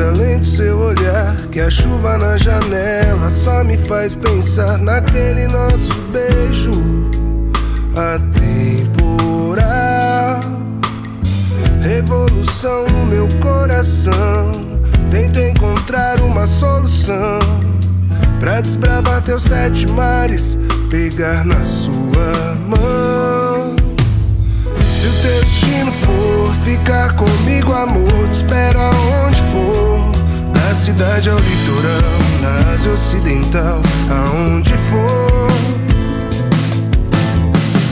além do seu olhar. Que a chuva na janela só me faz pensar naquele nosso beijo atemporal. Revolução no meu coração. Tento encontrar uma solução pra desbravar teus sete mares, pegar na sua mão. Cidade ao litoral, na Ásia Ocidental, aonde for.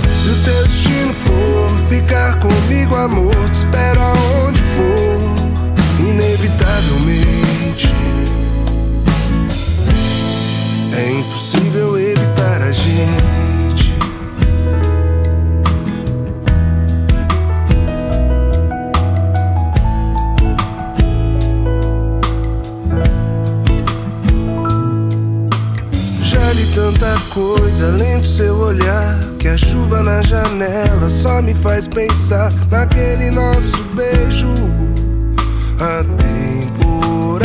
Se o teu destino for ficar comigo, amor, te espero aonde for. Inevitavelmente, é impossível coisa do seu olhar. Que a chuva na janela só me faz pensar naquele nosso beijo atemporal.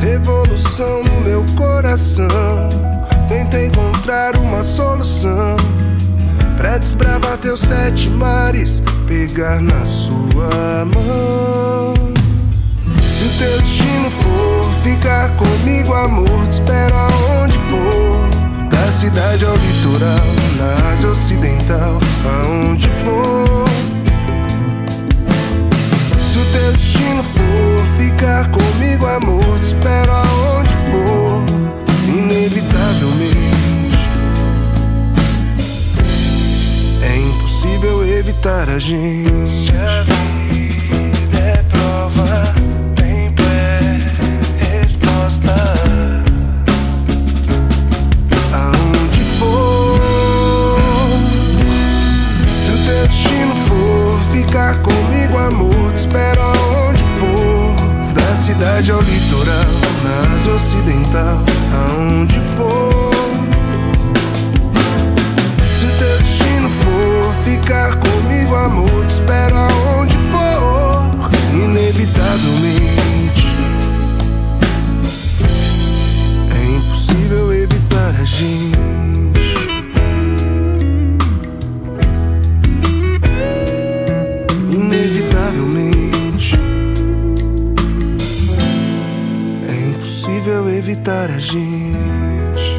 Revolução no meu coração. Tenta encontrar uma solução pra desbravar teus sete mares, pegar na sua mão. Se o teu destino for ficar comigo, amor, te espero litoral, na Ásia Ocidental, aonde for. Se o teu destino for ficar comigo, amor, te espero aonde for. Inevitavelmente, é impossível evitar a gente. Se o teu destino for ficar comigo, amor, te espero aonde for. Da cidade ao litoral, na Ásia Ocidental, aonde for. Impossível evitar a gente.